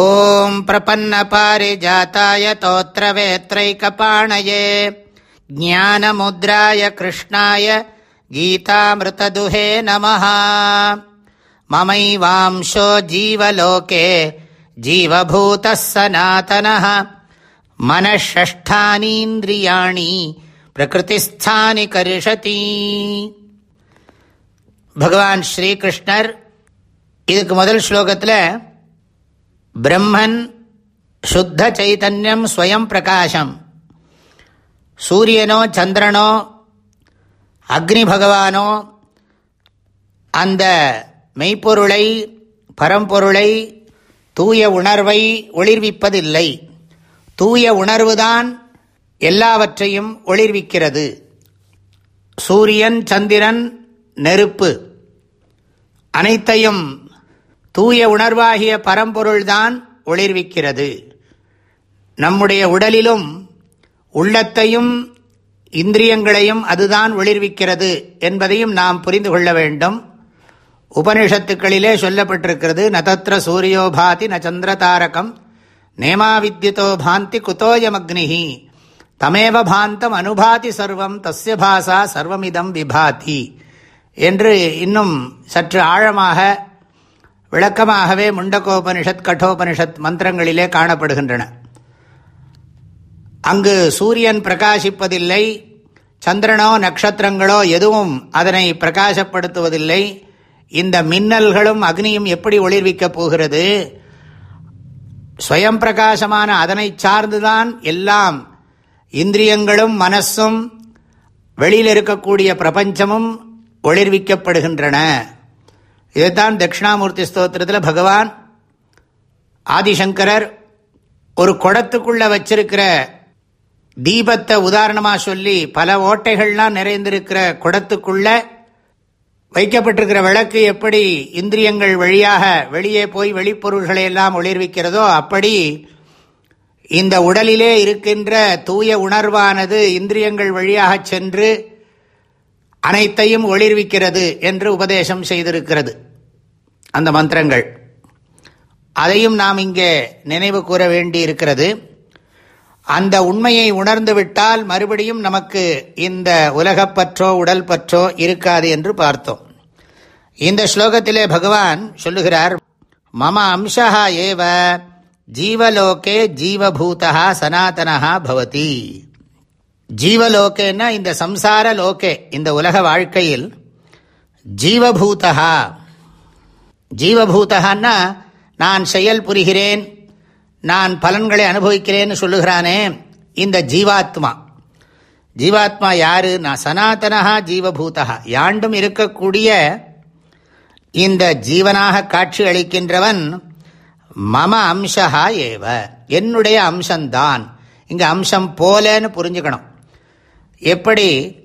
ॐ प्रपन्नपारिजाताय तोत्रवेत्रैकपाणये ज्ञानमुद्राय कृष्णाय गीतामृतदुहे नमः ममैवांशो जीवलोके जीवभूतः सनातनः मनःषष्ठानीन्द्रियाणि பிரகிருதிஸ்தானி கரிஷதி பகவான் ஸ்ரீகிருஷ்ணர் இதுக்கு முதல் ஸ்லோகத்தில் பிரம்மன் சுத்த சைதன்யம் ஸ்வயம் பிரகாசம். சூரியனோ சந்திரனோ அக்னி பகவானோ அந்த மெய்ப்பொருளை பரம்பொருளை தூய உணர்வை ஒளிர்விப்பதில்லை. தூய உணர்வுதான் எல்லாவற்றையும் ஒளிர்விக்கிறது. சூரியன் சந்திரன் நெருப்பு அனைத்தையும் தூய உணர்வாகிய பரம்பொருள்தான் ஒளிர்விக்கிறது. நம்முடைய உடலிலும் உள்ளத்தையும் இந்திரியங்களையும் அதுதான் ஒளிர்விக்கிறது என்பதையும் நாம் புரிந்து கொள்ள வேண்டும். உபனிஷத்துக்களிலே சொல்லப்பட்டிருக்கிறது நதத்திர சூரியோபாதி ந சந்திர தாரகம் நேமாவித்யுதோ பாந்தி குத்தோயமக்னிஹி தமேவ பாந்தம் அனுபாதி சர்வம் தஸ்ய பாசா சர்வமிதம் விபாதி என்று இன்னும் சற்று ஆழமாக விளக்கமாகவே முண்டகோபனிஷத் கட்டோபனிஷத் மந்திரங்களிலே காணப்படுகின்றன. அங்கு சூரியன் பிரகாசிப்பதில்லை சந்திரனோ நட்சத்திரங்களோ எதுவும் அதனை பிரகாசப்படுத்துவதில்லை. இந்த மின்னல்களும் அக்னியும் எப்படி ஒளிர்விக்கப் போகிறது? ஸ்வயம் பிரகாசமான அதனை சார்ந்துதான் எல்லாம் இந்திரியங்களும் மனசும் வெளியில் இருக்கக்கூடிய பிரபஞ்சமும் ஒளிர்விக்கப்படுகின்றன. இதைத்தான் தட்சிணாமூர்த்தி ஸ்தோத்திரத்தில் பகவான் ஆதிசங்கரர் ஒரு குடத்துக்குள்ள வச்சிருக்கிற தீபத்தை உதாரணமாக சொல்லி பல ஓட்டைகள்லாம் நிறைந்திருக்கிற குடத்துக்குள்ள வைக்கப்பட்டிருக்கிற விளக்கு எப்படி இந்திரியங்கள் வழியாக வெளியே போய் வெளிப்பொருள்களை எல்லாம் ஒளிர்விக்கிறதோ அப்படி இந்த உடலிலே இருக்கின்ற தூய உணர்வானது இந்திரியங்கள் வழியாக சென்று அனைத்தையும் ஒளிர்விக்கிறது என்று உபதேசம் செய்திருக்கிறது. அந்த மந்திரங்கள். அதையும் நாம் இங்கே நினைவு கூற வேண்டி இருக்கிறது அந்த உண்மையை உணர்ந்துவிட்டால் மறுபடியும் நமக்கு இந்த உலகப்பற்றோ உடல் பற்றோ இருக்காது என்று பார்த்தோம். இந்த ஸ்லோகத்திலே பகவான் சொல்லுகிறார் மம அம்சா ஏவ ஜீவலோகே ஜீவபூதா சனாதனா பவதி. ஜீவலோகேன்னா இந்த சம்சார லோகே இந்த உலக வாழ்க்கையில் ஜீவபூதா ஜீவபூதகான்னா நான் செயல் புரிகிறேன் நான் பலன்களை அனுபவிக்கிறேன்னு சொல்லுகிறானே இந்த ஜீவாத்மா. ஜீவாத்மா யாரு? நான் சனாதனஹா ஜீவபூதா யாண்டும் இருக்கக்கூடிய இந்த ஜீவனாக காட்சி அளிக்கின்றவன் மம அம்சா ஏவ. என்னுடைய அம்சம்தான். இங்கே அம்சம் போலன்னு புரிஞ்சுக்கணும். எப்படி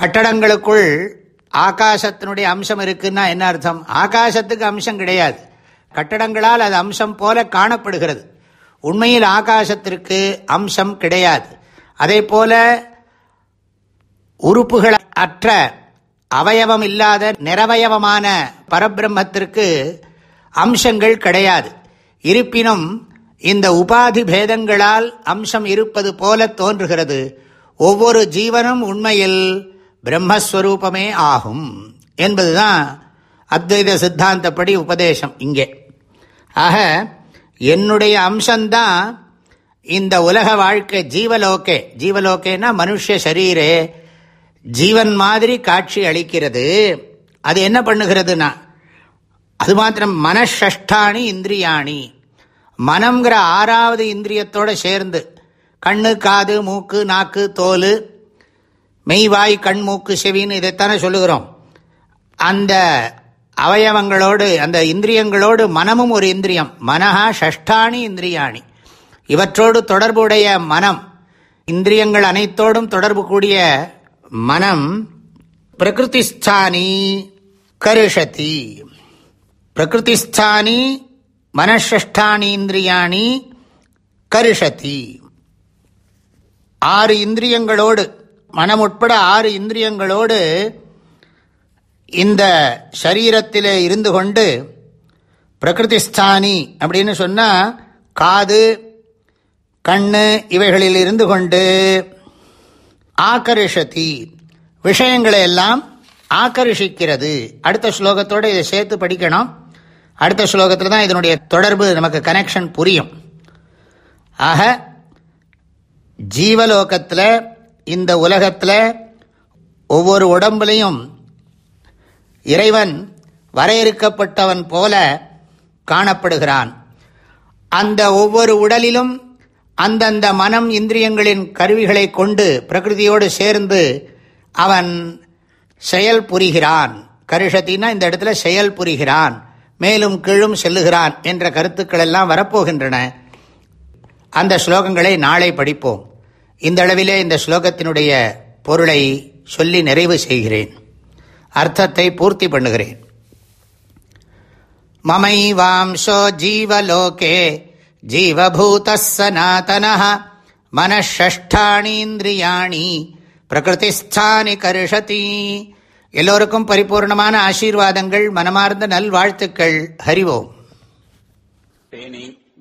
கட்டடங்களுக்குள் ஆகாசத்தினுடைய அம்சம் இருக்குன்னா என்ன அர்த்தம்? ஆகாசத்துக்கு அம்சம் கிடையாது. கட்டடங்களால் அது அம்சம் போல காணப்படுகிறது. உண்மையில் ஆகாசத்திற்கு அம்சம் கிடையாது. அதே போல உறுப்புகள் அற்ற அவயவம் இல்லாத நிறவயவமான பரபிரம்மத்திற்கு அம்சங்கள் கிடையாது. இருப்பினும் இந்த உபாதி பேதங்களால் அம்சம் இருப்பது போல தோன்றுகிறது. ஒவ்வொரு ஜீவனும் உண்மையில் பிரம்மஸ்வரூபமே ஆகும். என்பதுதான் அத்வைத சித்தாந்தப்படி உபதேசம் இங்கே. ஆக என்னுடைய அம்சம்தான் இந்த உலக வாழ்க்கை ஜீவலோகே. ஜீவலோகேனா மனுஷ சரீரே. ஜீவன் மாதிரி காட்சி அளிக்கிறது. அது என்ன பண்ணுகிறதுனா அது மாத்திரம் மனஷஷ்டானி இந்திரியாணி. மனம்ங்கிற ஆறாவது இந்திரியத்தோடு சேர்ந்து கண்ணு காது மூக்கு நாக்கு தோல் மெய்வாய் கண் மூக்கு செவின்னு இதைத்தானே சொல்லுகிறோம். அந்த அவயவங்களோடு அந்த இந்திரியங்களோடு மனமும் ஒரு இந்திரியம். மனஹா ஷஷ்டானி இந்திரியாணி. இவற்றோடு தொடர்புடைய மனம் இந்திரியங்கள் அனைத்தோடும் தொடர்பு கூடிய மனம் பிரகிருதிஸ்தானி கருஷதி. பிரகிருதிஸ்தானி மனஷஷ்டானி இந்திரியாணி கருஷதி. ஆறு இந்திரியங்களோடு மனம் உட்பட ஆறு இந்திரியங்களோடு இந்த சரீரத்திலே இருந்து கொண்டு பிரகிருதிஸ்தானி அப்படின்னு சொன்னால் காது கண்ணு இவைகளில் இருந்து கொண்டு ஆக்கரிஷதி விஷயங்களை எல்லாம் ஆக்கர்ஷிக்கிறது அடுத்த ஸ்லோகத்தோடு இதை சேர்த்து படிக்கணும். அடுத்த ஸ்லோகத்தில் தான் இதனுடைய தொடர்பு நமக்கு கனெக்ஷன் புரியும். ஆக ஜீவலோகத்தில் இந்த உலகத்தில் ஒவ்வொரு உடம்புலையும் இறைவன் வரையறுக்கப்பட்டவன் போல காணப்படுகிறான். அந்த ஒவ்வொரு உடலிலும் அந்தந்த மனம் இந்திரியங்களின் கருவிகளை கொண்டு பிரகிருதியோடு சேர்ந்து அவன் செயல் புரிகிறான். கருஷத்தின்னா இந்த இடத்துல செயல் புரிகிறான். மேலும் கீழும் செல்லுகிறான் என்ற கருத்துக்கள் எல்லாம் வரப்போகின்றன. அந்த ஸ்லோகங்களை நாளை படிப்போம். இந்த அளவிலே இந்த ஸ்லோகத்தினுடைய பொருளை சொல்லி நிறைவு செய்கிறேன். அர்த்தத்தை பூர்த்தி பண்ணுகிறேன். மமைவாம்சோ ஜீவலோகே ஜீவபூத சனாத்தன மனஷ்டானீந்திரியாணி பிரகிருதிஸ்தானி கருஷதி. எல்லோருக்கும் பரிபூர்ணமான ஆசீர்வாதங்கள் மனமார்ந்த நல்வாழ்த்துக்கள். ஹரிவோம். தேனி.